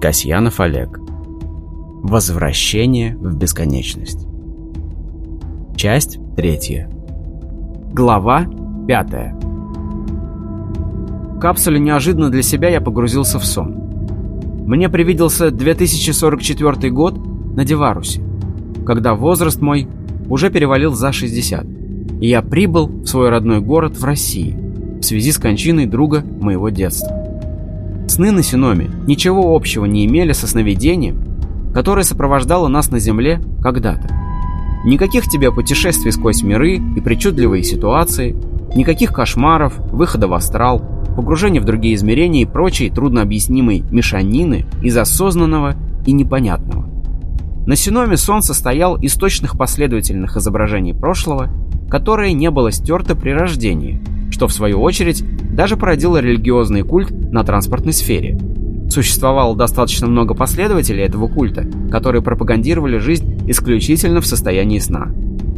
Касьянов Олег. Возвращение в бесконечность. Часть третья. Глава пятая. В капсуле неожиданно для себя я погрузился в сон. Мне привиделся 2044 год на Деварусе, когда возраст мой уже перевалил за 60, и я прибыл в свой родной город в России в связи с кончиной друга моего детства. Сны на Синоме ничего общего не имели со сновидением, которое сопровождало нас на Земле когда-то. Никаких тебе путешествий сквозь миры и причудливые ситуации, никаких кошмаров, выхода в астрал, погружения в другие измерения и прочей труднообъяснимой мешанины из осознанного и непонятного. На Синоме сон состоял из точных последовательных изображений прошлого, которое не было стерто при рождении, что в свою очередь даже породило религиозный культ на транспортной сфере. Существовало достаточно много последователей этого культа, которые пропагандировали жизнь исключительно в состоянии сна.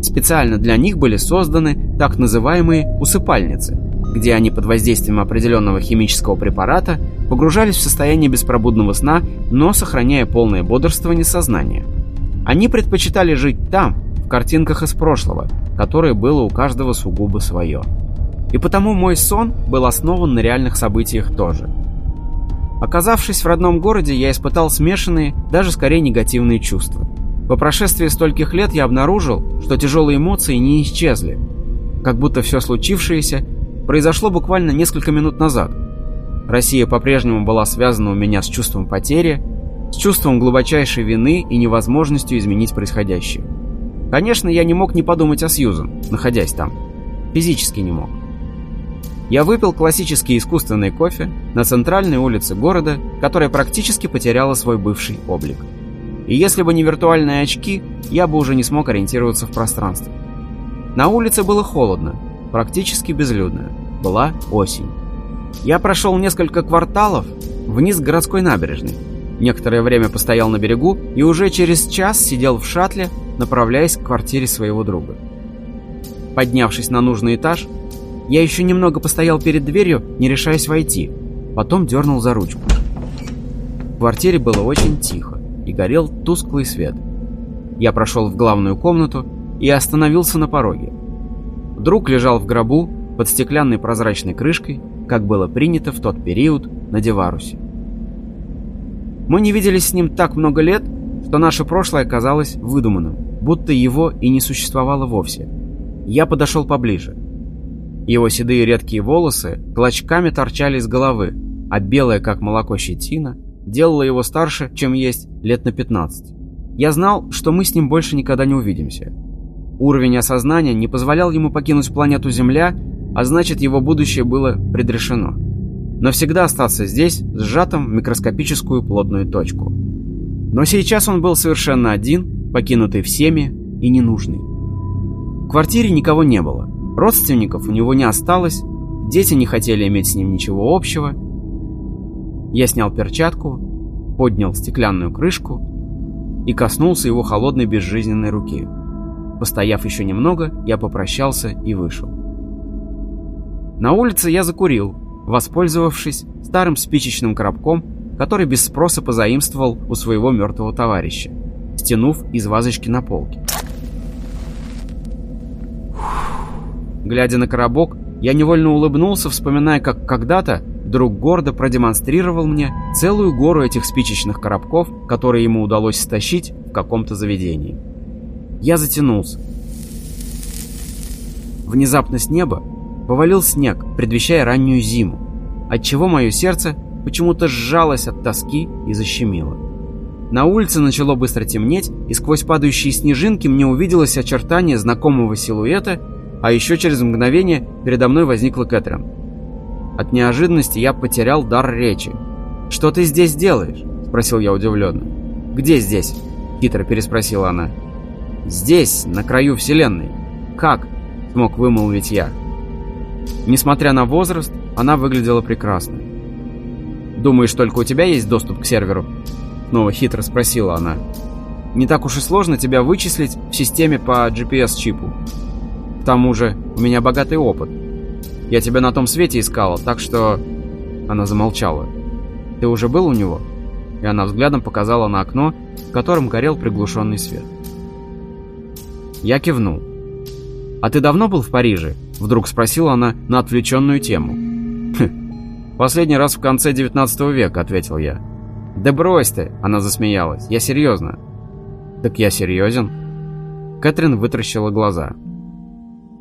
Специально для них были созданы так называемые усыпальницы, где они под воздействием определенного химического препарата погружались в состояние беспробудного сна, но сохраняя полное бодрствование сознания. Они предпочитали жить там, в картинках из прошлого, которое было у каждого сугубо свое. И потому мой сон был основан на реальных событиях тоже. Оказавшись в родном городе, я испытал смешанные, даже скорее негативные чувства. По прошествии стольких лет я обнаружил, что тяжелые эмоции не исчезли. Как будто все случившееся произошло буквально несколько минут назад. Россия по-прежнему была связана у меня с чувством потери, с чувством глубочайшей вины и невозможностью изменить происходящее. Конечно, я не мог не подумать о Сьюзан, находясь там. Физически не мог. Я выпил классический искусственный кофе на центральной улице города, которая практически потеряла свой бывший облик. И если бы не виртуальные очки, я бы уже не смог ориентироваться в пространстве. На улице было холодно, практически безлюдно. Была осень. Я прошел несколько кварталов вниз к городской набережной. Некоторое время постоял на берегу и уже через час сидел в шаттле, направляясь к квартире своего друга. Поднявшись на нужный этаж, я еще немного постоял перед дверью, не решаясь войти. Потом дернул за ручку. В квартире было очень тихо и горел тусклый свет. Я прошел в главную комнату и остановился на пороге. Друг лежал в гробу под стеклянной прозрачной крышкой, как было принято в тот период на Деварусе. Мы не виделись с ним так много лет, что наше прошлое казалось выдуманным, будто его и не существовало вовсе. Я подошел поближе. Его седые редкие волосы клочками торчали из головы, а белая, как молоко щетина, делала его старше, чем есть, лет на 15. Я знал, что мы с ним больше никогда не увидимся. Уровень осознания не позволял ему покинуть планету Земля, а значит его будущее было предрешено. Навсегда остаться здесь, сжатым в микроскопическую плотную точку. Но сейчас он был совершенно один, покинутый всеми и ненужный. В квартире никого не было. Родственников у него не осталось, дети не хотели иметь с ним ничего общего. Я снял перчатку, поднял стеклянную крышку и коснулся его холодной безжизненной руки. Постояв еще немного, я попрощался и вышел. На улице я закурил, воспользовавшись старым спичечным коробком, который без спроса позаимствовал у своего мертвого товарища, стянув из вазочки на полке. Глядя на коробок, я невольно улыбнулся, вспоминая, как когда-то друг гордо продемонстрировал мне целую гору этих спичечных коробков, которые ему удалось стащить в каком-то заведении. Я затянулся. Внезапно с неба повалил снег, предвещая раннюю зиму, отчего мое сердце почему-то сжалось от тоски и защемило. На улице начало быстро темнеть, и сквозь падающие снежинки мне увиделось очертание знакомого силуэта а еще через мгновение передо мной возникла Кэтрин. От неожиданности я потерял дар речи. «Что ты здесь делаешь?» – спросил я удивленно. «Где здесь?» – хитро переспросила она. «Здесь, на краю Вселенной. Как?» – смог вымолвить я. Несмотря на возраст, она выглядела прекрасно. «Думаешь, только у тебя есть доступ к серверу?» Снова хитро спросила она. «Не так уж и сложно тебя вычислить в системе по GPS-чипу. К тому же, у меня богатый опыт. Я тебя на том свете искала, так что...» Она замолчала. «Ты уже был у него?» и она взглядом показала на окно, в котором горел приглушенный свет. Я кивнул. «А ты давно был в Париже?» — вдруг спросила она на отвлеченную тему. «Хм, «Последний раз в конце 19 века», — ответил я. «Да брось ты!» — она засмеялась. «Я серьезно». «Так я серьезен?» Кэтрин вытращила глаза.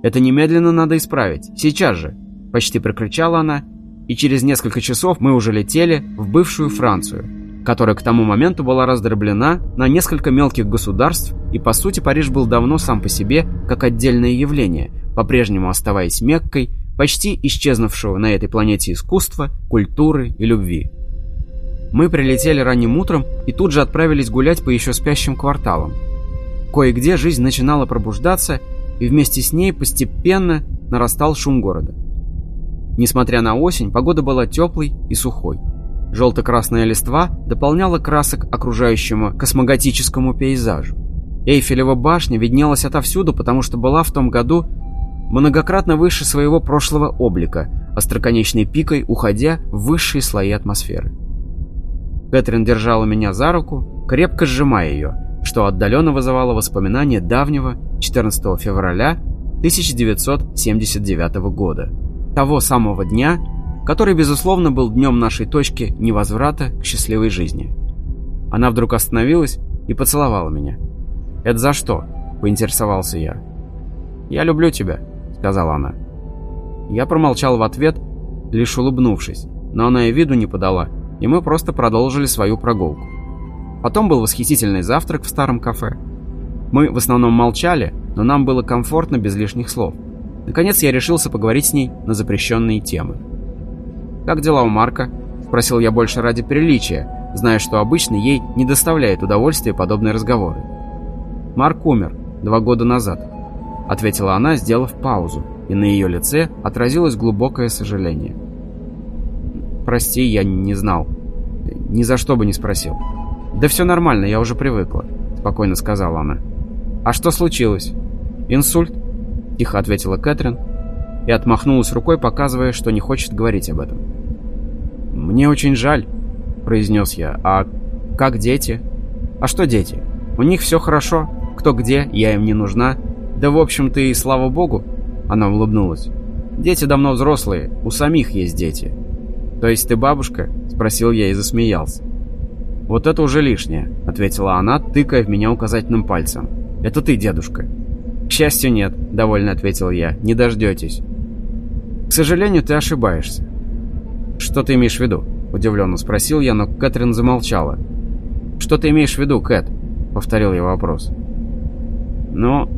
«Это немедленно надо исправить. Сейчас же!» Почти прокричала она, и через несколько часов мы уже летели в бывшую Францию, которая к тому моменту была раздроблена на несколько мелких государств, и по сути Париж был давно сам по себе как отдельное явление, по-прежнему оставаясь Меккой, почти исчезнувшего на этой планете искусства, культуры и любви. Мы прилетели ранним утром и тут же отправились гулять по еще спящим кварталам. Кое-где жизнь начинала пробуждаться, и вместе с ней постепенно нарастал шум города. Несмотря на осень, погода была теплой и сухой. Желто-красная листва дополняла красок окружающему космоготическому пейзажу. Эйфелева башня виднелась отовсюду, потому что была в том году многократно выше своего прошлого облика, остроконечной пикой уходя в высшие слои атмосферы. Кэтрин держала меня за руку, крепко сжимая ее, что отдаленно вызывало воспоминания давнего 14 февраля 1979 года. Того самого дня, который, безусловно, был днем нашей точки невозврата к счастливой жизни. Она вдруг остановилась и поцеловала меня. «Это за что?» – поинтересовался я. «Я люблю тебя», – сказала она. Я промолчал в ответ, лишь улыбнувшись, но она и виду не подала, и мы просто продолжили свою прогулку. Потом был восхитительный завтрак в старом кафе. Мы в основном молчали, но нам было комфортно без лишних слов. Наконец я решился поговорить с ней на запрещенные темы. «Как дела у Марка?» – спросил я больше ради приличия, зная, что обычно ей не доставляет удовольствия подобные разговоры. «Марк умер два года назад», – ответила она, сделав паузу, и на ее лице отразилось глубокое сожаление. «Прости, я не знал. Ни за что бы не спросил». «Да все нормально, я уже привыкла», — спокойно сказала она. «А что случилось?» «Инсульт?» — тихо ответила Кэтрин и отмахнулась рукой, показывая, что не хочет говорить об этом. «Мне очень жаль», — произнес я. «А как дети?» «А что дети? У них все хорошо. Кто где, я им не нужна. Да, в общем-то, и слава богу», — она улыбнулась. «Дети давно взрослые, у самих есть дети». «То есть ты бабушка?» — спросил я и засмеялся. «Вот это уже лишнее», — ответила она, тыкая в меня указательным пальцем. «Это ты, дедушка». «К счастью, нет», — довольно ответил я. «Не дождетесь». «К сожалению, ты ошибаешься». «Что ты имеешь в виду?» — удивленно спросил я, но Кэтрин замолчала. «Что ты имеешь в виду, Кэт?» — повторил я вопрос. «Ну,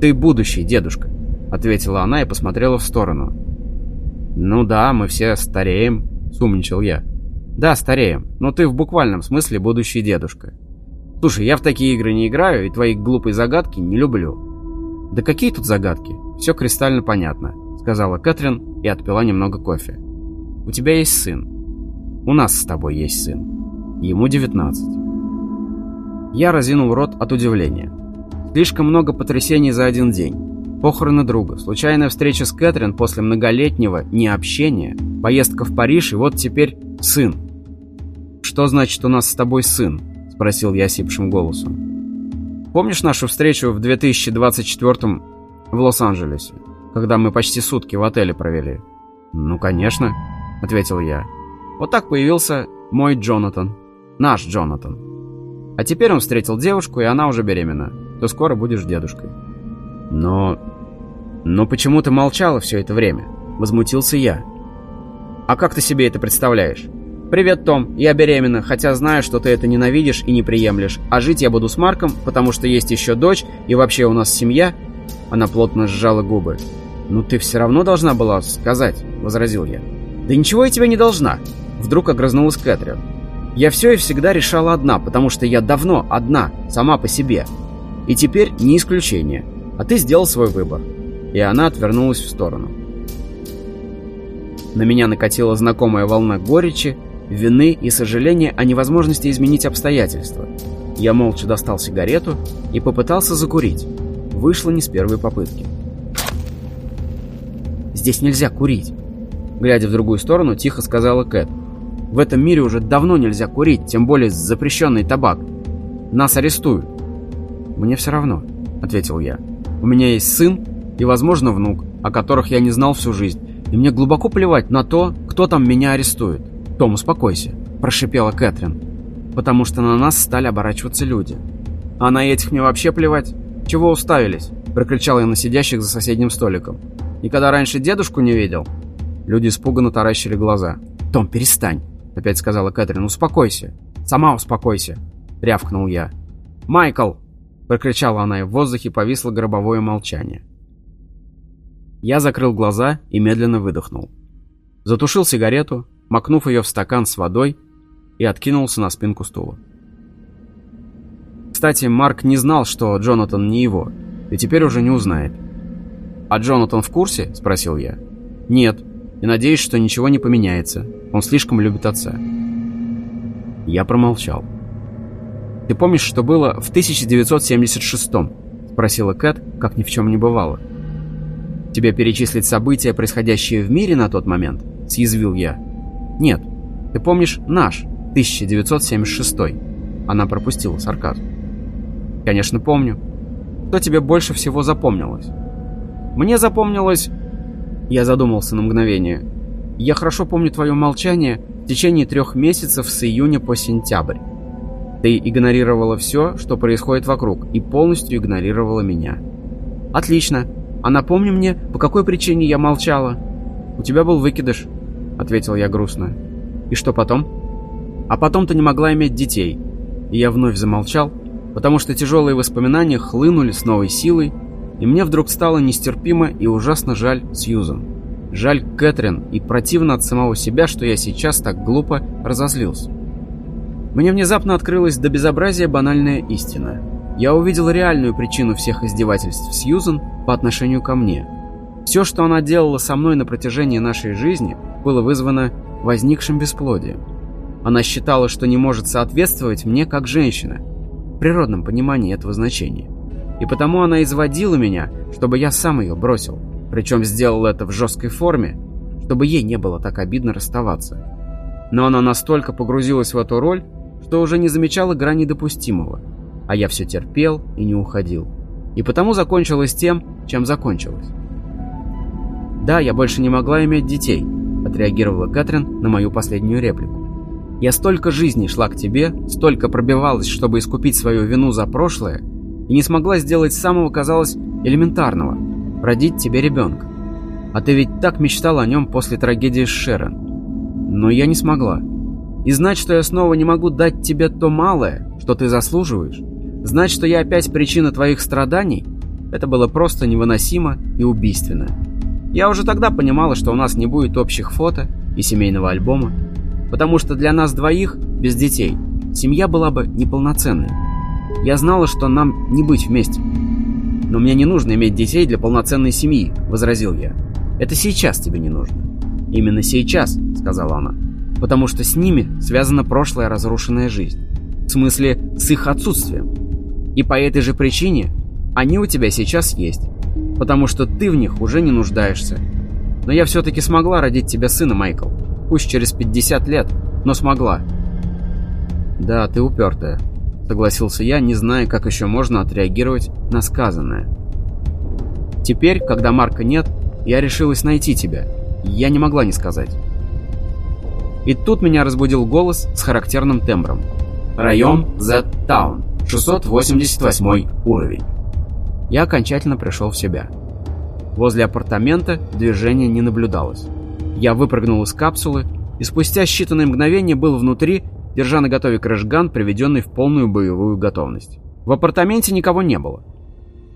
ты будущий, дедушка», — ответила она и посмотрела в сторону. «Ну да, мы все стареем», — сумничал я. Да, стареем, но ты в буквальном смысле будущий дедушка. Слушай, я в такие игры не играю и твои глупые загадки не люблю. Да какие тут загадки? Все кристально понятно, сказала Кэтрин и отпила немного кофе. У тебя есть сын. У нас с тобой есть сын. Ему 19. Я разинул рот от удивления. Слишком много потрясений за один день. Похороны друга, случайная встреча с Кэтрин после многолетнего необщения, поездка в Париж и вот теперь сын. «Что значит у нас с тобой сын?» — спросил я сипшим голосом. «Помнишь нашу встречу в 2024 в Лос-Анджелесе, когда мы почти сутки в отеле провели?» «Ну, конечно», — ответил я. «Вот так появился мой Джонатан. Наш Джонатан. А теперь он встретил девушку, и она уже беременна. То скоро будешь дедушкой». «Но... но почему ты молчала все это время?» — возмутился я. «А как ты себе это представляешь?» «Привет, Том. Я беременна, хотя знаю, что ты это ненавидишь и не приемлешь. А жить я буду с Марком, потому что есть еще дочь, и вообще у нас семья». Она плотно сжала губы. «Ну ты все равно должна была сказать», — возразил я. «Да ничего я тебе не должна», — вдруг огрызнулась Кэтрин. «Я все и всегда решала одна, потому что я давно одна, сама по себе. И теперь не исключение. А ты сделал свой выбор». И она отвернулась в сторону. На меня накатила знакомая волна горечи, вины и сожаления о невозможности изменить обстоятельства. Я молча достал сигарету и попытался закурить. Вышло не с первой попытки. «Здесь нельзя курить», — глядя в другую сторону, тихо сказала Кэт. В этом мире уже давно нельзя курить, тем более запрещенный табак. Нас арестуют. Мне все равно, ответил я. У меня есть сын и, возможно, внук, о которых я не знал всю жизнь. И мне глубоко плевать на то, кто там меня арестует. Том, успокойся, прошипела Кэтрин. Потому что на нас стали оборачиваться люди. А на этих мне вообще плевать. Чего уставились? Прокричал я на сидящих за соседним столиком. Никогда раньше дедушку не видел? Люди испуганно таращили глаза. «Том, перестань!» — опять сказала Кэтрин. «Успокойся! Сама успокойся!» — рявкнул я. «Майкл!» — прокричала она, и в воздухе повисло гробовое молчание. Я закрыл глаза и медленно выдохнул. Затушил сигарету, макнув ее в стакан с водой, и откинулся на спинку стула. Кстати, Марк не знал, что Джонатан не его, и теперь уже не узнает. «А Джонатан в курсе?» – спросил я. «Нет, и надеюсь, что ничего не поменяется. Он слишком любит отца». Я промолчал. «Ты помнишь, что было в 1976-м?» – спросила Кэт, как ни в чем не бывало. «Тебе перечислить события, происходящие в мире на тот момент?» – съязвил я. «Нет, ты помнишь наш, 1976-й?» Она пропустила сарказм. «Конечно, помню. Что тебе больше всего запомнилось?» «Мне запомнилось...» Я задумался на мгновение. «Я хорошо помню твое молчание в течение трех месяцев с июня по сентябрь. Ты игнорировала все, что происходит вокруг, и полностью игнорировала меня. Отлично. А напомни мне, по какой причине я молчала? У тебя был выкидыш, ответил я грустно. И что потом? А потом ты не могла иметь детей. И я вновь замолчал, потому что тяжелые воспоминания хлынули с новой силой, и мне вдруг стало нестерпимо и ужасно жаль Сьюзан. Жаль Кэтрин и противно от самого себя, что я сейчас так глупо разозлился. Мне внезапно открылась до безобразия банальная истина. Я увидел реальную причину всех издевательств Сьюзан по отношению ко мне. Все, что она делала со мной на протяжении нашей жизни, было вызвано возникшим бесплодием. Она считала, что не может соответствовать мне как женщина, в природном понимании этого значения. И потому она изводила меня, чтобы я сам ее бросил. Причем сделал это в жесткой форме, чтобы ей не было так обидно расставаться. Но она настолько погрузилась в эту роль, что уже не замечала грани допустимого. А я все терпел и не уходил. И потому закончилось тем, чем закончилось. «Да, я больше не могла иметь детей», — отреагировала Кэтрин на мою последнюю реплику. «Я столько жизней шла к тебе, столько пробивалась, чтобы искупить свою вину за прошлое, и не смогла сделать самого, казалось, элементарного — родить тебе ребенка. А ты ведь так мечтала о нем после трагедии с Шерон. Но я не смогла. И знать, что я снова не могу дать тебе то малое, что ты заслуживаешь, знать, что я опять причина твоих страданий, это было просто невыносимо и убийственно. Я уже тогда понимала, что у нас не будет общих фото и семейного альбома, потому что для нас двоих, без детей, семья была бы неполноценной. Я знала, что нам не быть вместе. «Но мне не нужно иметь детей для полноценной семьи», — возразил я. «Это сейчас тебе не нужно». «Именно сейчас», — сказала она потому что с ними связана прошлая разрушенная жизнь. В смысле, с их отсутствием. И по этой же причине они у тебя сейчас есть, потому что ты в них уже не нуждаешься. Но я все-таки смогла родить тебе сына, Майкл. Пусть через 50 лет, но смогла. Да, ты упертая, согласился я, не зная, как еще можно отреагировать на сказанное. Теперь, когда Марка нет, я решилась найти тебя. Я не могла не сказать. И тут меня разбудил голос с характерным тембром. Район Z-Town, 688 уровень. Я окончательно пришел в себя. Возле апартамента движения не наблюдалось. Я выпрыгнул из капсулы и спустя считанные мгновения был внутри, держа на готове крышган, приведенный в полную боевую готовность. В апартаменте никого не было.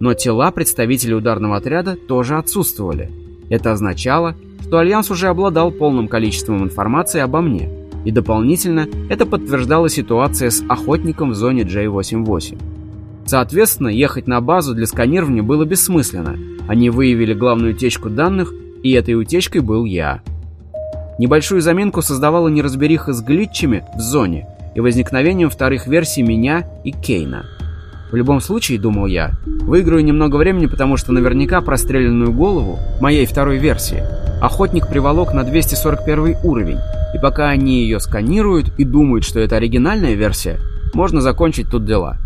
Но тела представителей ударного отряда тоже отсутствовали. Это означало, что Альянс уже обладал полным количеством информации обо мне, и дополнительно это подтверждала ситуация с охотником в зоне J88. Соответственно, ехать на базу для сканирования было бессмысленно. Они выявили главную утечку данных, и этой утечкой был я. Небольшую заминку создавала неразбериха с глитчами в зоне и возникновением вторых версий меня и Кейна. В любом случае, думал я, выиграю немного времени, потому что наверняка простреленную голову моей второй версии охотник приволок на 241 уровень, и пока они ее сканируют и думают, что это оригинальная версия, можно закончить тут дела.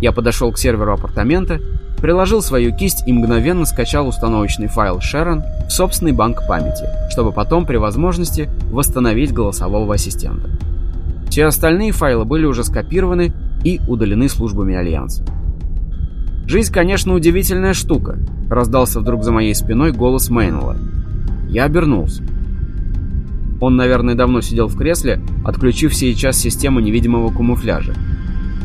Я подошел к серверу апартамента, приложил свою кисть и мгновенно скачал установочный файл Sharon в собственный банк памяти, чтобы потом при возможности восстановить голосового ассистента. Все остальные файлы были уже скопированы и удалены службами Альянса. «Жизнь, конечно, удивительная штука», — раздался вдруг за моей спиной голос Мейнелла. Я обернулся. Он, наверное, давно сидел в кресле, отключив сейчас систему невидимого камуфляжа.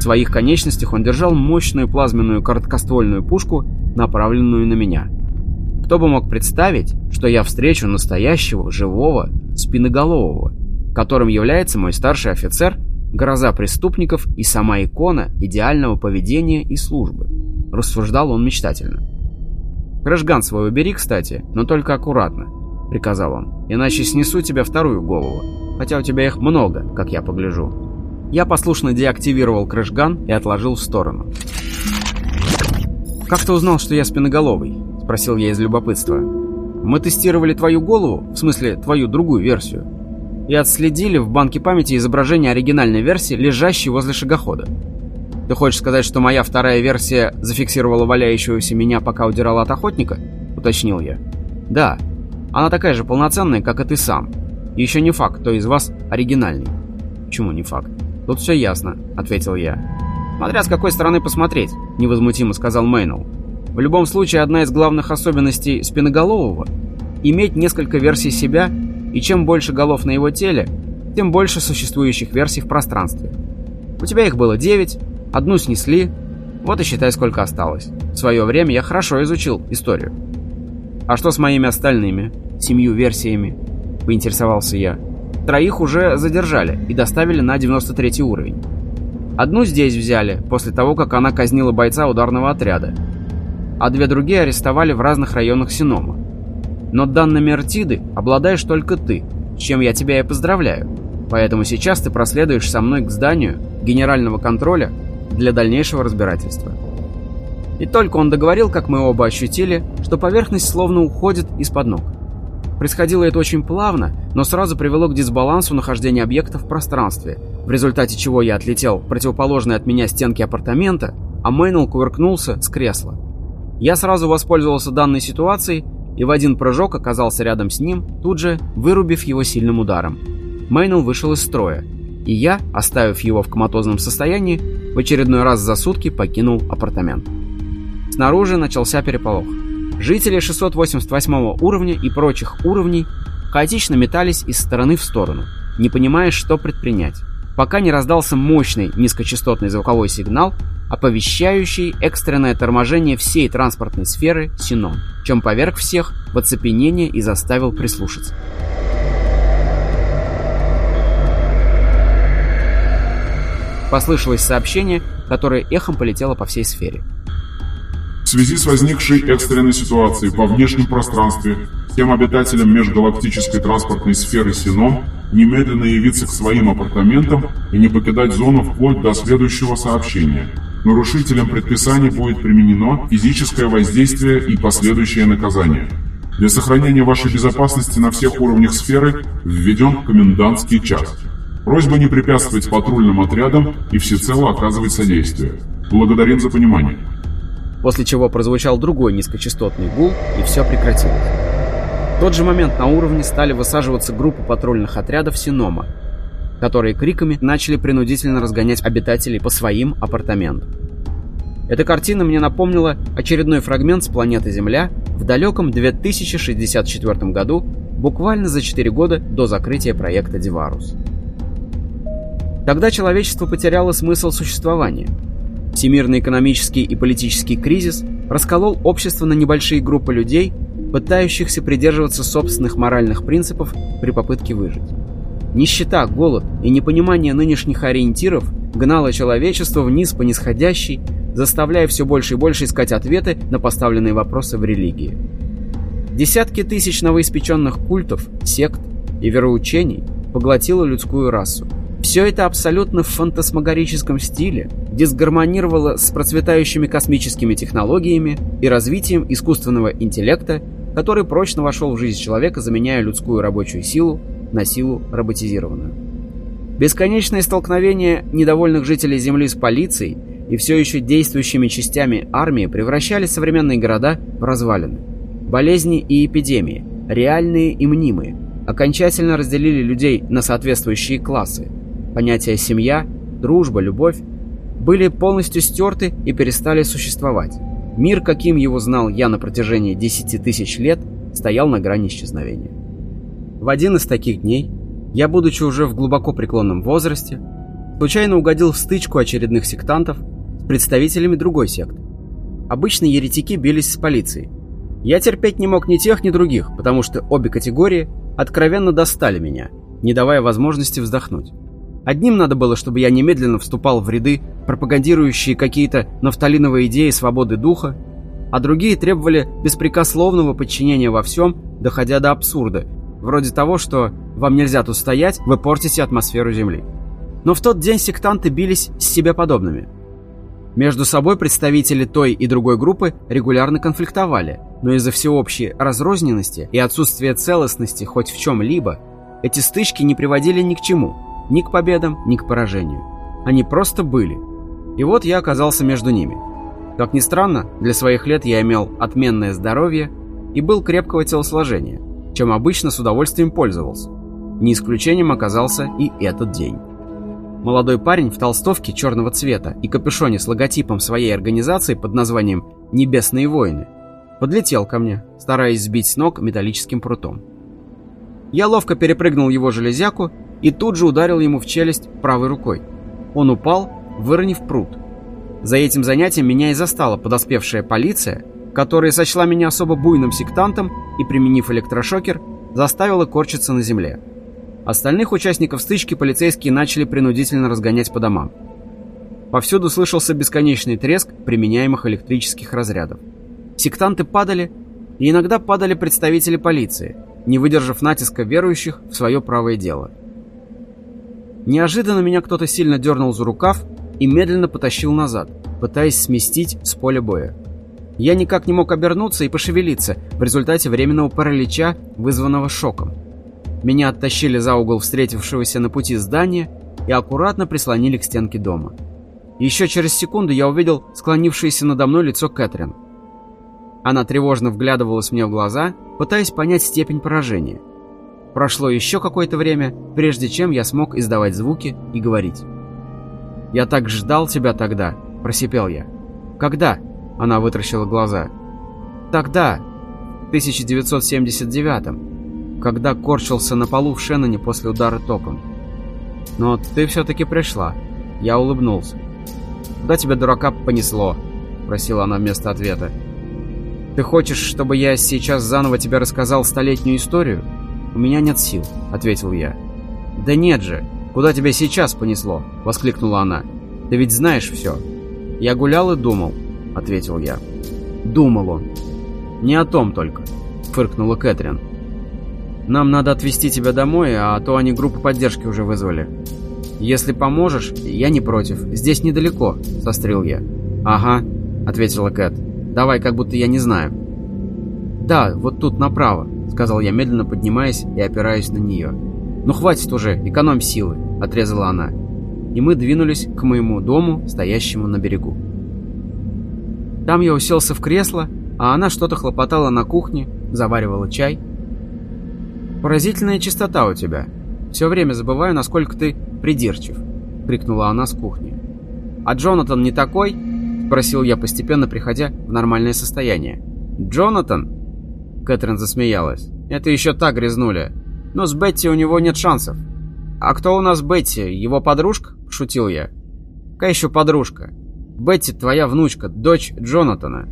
В своих конечностях он держал мощную плазменную короткоствольную пушку, направленную на меня. Кто бы мог представить, что я встречу настоящего, живого, спиноголового, которым является мой старший офицер, гроза преступников и сама икона идеального поведения и службы. Рассуждал он мечтательно. Крэшган свой убери, кстати, но только аккуратно, приказал он, иначе снесу тебе вторую голову, хотя у тебя их много, как я погляжу. Я послушно деактивировал крэшган и отложил в сторону. «Как ты узнал, что я спиноголовый?» — спросил я из любопытства. «Мы тестировали твою голову, в смысле, твою другую версию, и отследили в банке памяти изображение оригинальной версии, лежащей возле шагохода. Ты хочешь сказать, что моя вторая версия зафиксировала валяющегося меня, пока удирала от охотника?» — уточнил я. «Да, она такая же полноценная, как и ты сам. Еще не факт, кто из вас оригинальный». «Почему не факт?» «Тут все ясно», — ответил я. «Смотря с какой стороны посмотреть», — невозмутимо сказал Мейнелл. «В любом случае, одна из главных особенностей спиноголового — иметь несколько версий себя, и чем больше голов на его теле, тем больше существующих версий в пространстве. У тебя их было девять, одну снесли, вот и считай, сколько осталось. В свое время я хорошо изучил историю». «А что с моими остальными, семью версиями?» — поинтересовался я. Троих уже задержали и доставили на 93 уровень. Одну здесь взяли, после того, как она казнила бойца ударного отряда. А две другие арестовали в разных районах Синома. Но данными Артиды обладаешь только ты, чем я тебя и поздравляю. Поэтому сейчас ты проследуешь со мной к зданию генерального контроля для дальнейшего разбирательства. И только он договорил, как мы оба ощутили, что поверхность словно уходит из-под ног. Происходило это очень плавно, но сразу привело к дисбалансу нахождения объекта в пространстве, в результате чего я отлетел в противоположной от меня стенки апартамента, а Мейнелл кувыркнулся с кресла. Я сразу воспользовался данной ситуацией и в один прыжок оказался рядом с ним, тут же вырубив его сильным ударом. Мейнелл вышел из строя, и я, оставив его в коматозном состоянии, в очередной раз за сутки покинул апартамент. Снаружи начался переполох. Жители 688 уровня и прочих уровней хаотично метались из стороны в сторону, не понимая, что предпринять, пока не раздался мощный низкочастотный звуковой сигнал, оповещающий экстренное торможение всей транспортной сферы Синон, чем поверг всех в оцепенение и заставил прислушаться. Послышалось сообщение, которое эхом полетело по всей сфере. Связи с возникшей экстренной ситуацией во внешнем пространстве, всем обитателям межгалактической транспортной сферы Сином немедленно явиться к своим апартаментам и не покидать зону вплоть до следующего сообщения. Нарушителям предписаний будет применено физическое воздействие и последующее наказание. Для сохранения вашей безопасности на всех уровнях сферы введен комендантский час. Просьба не препятствовать патрульным отрядам и всецело оказывать содействие. Благодарим за понимание после чего прозвучал другой низкочастотный гул, и все прекратилось. В тот же момент на уровне стали высаживаться группы патрульных отрядов Синома, которые криками начали принудительно разгонять обитателей по своим апартаментам. Эта картина мне напомнила очередной фрагмент с планеты Земля в далеком 2064 году, буквально за 4 года до закрытия проекта Диварус. Тогда человечество потеряло смысл существования – Всемирный экономический и политический кризис расколол общество на небольшие группы людей, пытающихся придерживаться собственных моральных принципов при попытке выжить. Нищета, голод и непонимание нынешних ориентиров гнало человечество вниз по нисходящей, заставляя все больше и больше искать ответы на поставленные вопросы в религии. Десятки тысяч новоиспеченных культов, сект и вероучений поглотило людскую расу. Все это абсолютно в фантасмагорическом стиле, дисгармонировало с процветающими космическими технологиями и развитием искусственного интеллекта, который прочно вошел в жизнь человека, заменяя людскую рабочую силу на силу роботизированную. Бесконечные столкновения недовольных жителей Земли с полицией и все еще действующими частями армии превращали современные города в развалины. Болезни и эпидемии, реальные и мнимые, окончательно разделили людей на соответствующие классы. Понятия «семья», «дружба», «любовь» были полностью стерты и перестали существовать. Мир, каким его знал я на протяжении 10 тысяч лет, стоял на грани исчезновения. В один из таких дней я, будучи уже в глубоко преклонном возрасте, случайно угодил в стычку очередных сектантов с представителями другой секты. Обычно еретики бились с полицией. Я терпеть не мог ни тех, ни других, потому что обе категории откровенно достали меня, не давая возможности вздохнуть. Одним надо было, чтобы я немедленно вступал в ряды, пропагандирующие какие-то нафталиновые идеи свободы духа, а другие требовали беспрекословного подчинения во всем, доходя до абсурда, вроде того, что «вам нельзя тут стоять, вы портите атмосферу Земли». Но в тот день сектанты бились с себе подобными. Между собой представители той и другой группы регулярно конфликтовали, но из-за всеобщей разрозненности и отсутствия целостности хоть в чем-либо, эти стычки не приводили ни к чему – ни к победам, ни к поражению. Они просто были. И вот я оказался между ними. Как ни странно, для своих лет я имел отменное здоровье и был крепкого телосложения, чем обычно с удовольствием пользовался. Не исключением оказался и этот день. Молодой парень в толстовке черного цвета и капюшоне с логотипом своей организации под названием «Небесные воины» подлетел ко мне, стараясь сбить с ног металлическим прутом. Я ловко перепрыгнул его железяку и тут же ударил ему в челюсть правой рукой. Он упал, выронив пруд. За этим занятием меня и застала подоспевшая полиция, которая сочла меня особо буйным сектантом и, применив электрошокер, заставила корчиться на земле. Остальных участников стычки полицейские начали принудительно разгонять по домам. Повсюду слышался бесконечный треск применяемых электрических разрядов. Сектанты падали, и иногда падали представители полиции, не выдержав натиска верующих в свое правое дело – Неожиданно меня кто-то сильно дернул за рукав и медленно потащил назад, пытаясь сместить с поля боя. Я никак не мог обернуться и пошевелиться в результате временного паралича, вызванного шоком. Меня оттащили за угол встретившегося на пути здания и аккуратно прислонили к стенке дома. Еще через секунду я увидел склонившееся надо мной лицо Кэтрин. Она тревожно вглядывалась мне в глаза, пытаясь понять степень поражения – Прошло еще какое-то время, прежде чем я смог издавать звуки и говорить. «Я так ждал тебя тогда», — просипел я. «Когда?» — она вытращила глаза. «Тогда, в 1979-м, когда корчился на полу в Шенноне после удара током. Но ты все-таки пришла». Я улыбнулся. «Куда тебя, дурака, понесло?» — просила она вместо ответа. «Ты хочешь, чтобы я сейчас заново тебе рассказал столетнюю историю?» «У меня нет сил», — ответил я. «Да нет же! Куда тебя сейчас понесло?» — воскликнула она. «Ты ведь знаешь все». «Я гулял и думал», — ответил я. «Думал он». «Не о том только», — фыркнула Кэтрин. «Нам надо отвезти тебя домой, а то они группу поддержки уже вызвали». «Если поможешь, я не против. Здесь недалеко», — сострил я. «Ага», — ответила Кэт. «Давай, как будто я не знаю». «Да, вот тут направо», сказал я, медленно поднимаясь и опираясь на нее. «Ну хватит уже, экономь силы», — отрезала она. И мы двинулись к моему дому, стоящему на берегу. Там я уселся в кресло, а она что-то хлопотала на кухне, заваривала чай. «Поразительная чистота у тебя. Все время забываю, насколько ты придирчив», — крикнула она с кухни. «А Джонатан не такой?» — спросил я, постепенно приходя в нормальное состояние. «Джонатан?» Кэтрин засмеялась. «Это еще так грязнули. Но с Бетти у него нет шансов». «А кто у нас Бетти? Его подружка?» – шутил я. «Какая еще подружка?» «Бетти твоя внучка, дочь Джонатана».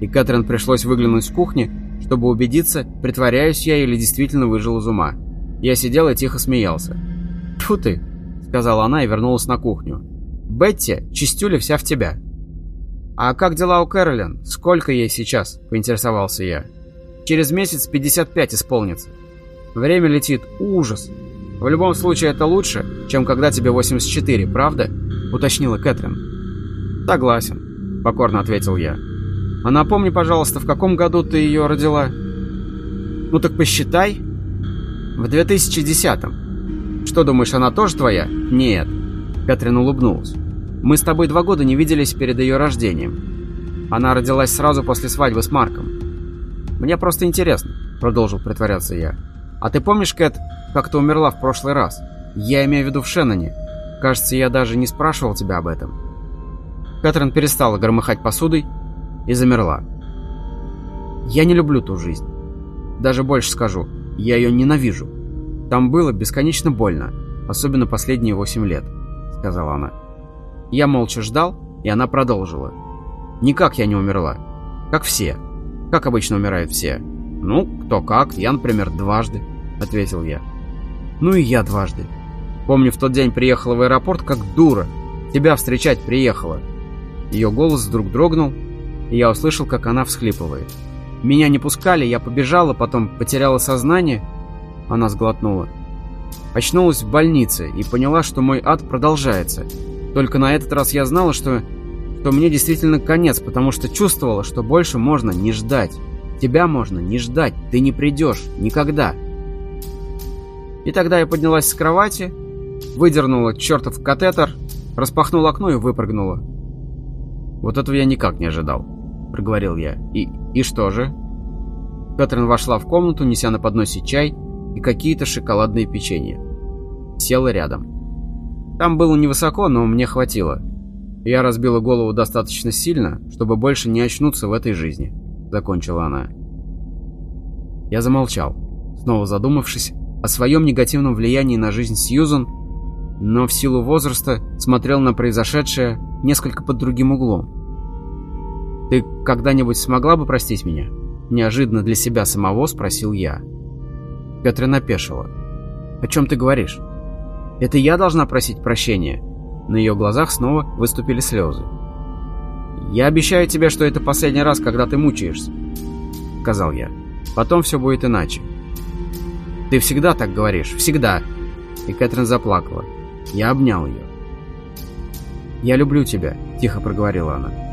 И Кэтрин пришлось выглянуть с кухни, чтобы убедиться, притворяюсь я или действительно выжил из ума. Я сидел и тихо смеялся. «Тьфу ты!» – сказала она и вернулась на кухню. «Бетти, чистюля вся в тебя». «А как дела у Кэролин? Сколько ей сейчас?» – поинтересовался я. Через месяц 55 исполнится. Время летит. Ужас. В любом случае это лучше, чем когда тебе 84, правда?» — уточнила Кэтрин. «Согласен», — покорно ответил я. «А напомни, пожалуйста, в каком году ты ее родила?» «Ну так посчитай». «В 2010-м». «Что думаешь, она тоже твоя?» «Нет». Кэтрин улыбнулась. «Мы с тобой два года не виделись перед ее рождением. Она родилась сразу после свадьбы с Марком. Мне просто интересно», — продолжил притворяться я. «А ты помнишь, Кэт, как ты умерла в прошлый раз? Я имею в виду в Шенноне. Кажется, я даже не спрашивал тебя об этом». Кэтрин перестала громыхать посудой и замерла. «Я не люблю ту жизнь. Даже больше скажу, я ее ненавижу. Там было бесконечно больно, особенно последние восемь лет», — сказала она. Я молча ждал, и она продолжила. «Никак я не умерла. Как все. Как обычно умирают все. Ну, кто как, я, например, дважды», — ответил я. «Ну и я дважды. Помню, в тот день приехала в аэропорт как дура. Тебя встречать приехала». Ее голос вдруг дрогнул, и я услышал, как она всхлипывает. Меня не пускали, я побежала, потом потеряла сознание. Она сглотнула. Очнулась в больнице и поняла, что мой ад продолжается. Только на этот раз я знала, что, что мне действительно конец, потому что чувствовала, что больше можно не ждать. Тебя можно не ждать, ты не придешь, никогда. И тогда я поднялась с кровати, выдернула чертов катетер, распахнула окно и выпрыгнула. Вот этого я никак не ожидал, проговорил я. И, и что же? Кэтрин вошла в комнату, неся на подносе чай и какие-то шоколадные печенья. Села рядом. Там было невысоко, но мне хватило. Я разбила голову достаточно сильно, чтобы больше не очнуться в этой жизни, закончила она. Я замолчал, снова задумавшись о своем негативном влиянии на жизнь Сьюзан, но в силу возраста смотрел на произошедшее несколько под другим углом. «Ты когда-нибудь смогла бы простить меня?» Неожиданно для себя самого спросил я. Кэтрин опешила. «О чем ты говоришь? Это я должна просить прощения?» На ее глазах снова выступили слезы. «Я обещаю тебе, что это последний раз, когда ты мучаешься», — сказал я. «Потом все будет иначе». «Ты всегда так говоришь, всегда!» И Кэтрин заплакала. Я обнял ее. «Я люблю тебя», — тихо проговорила она.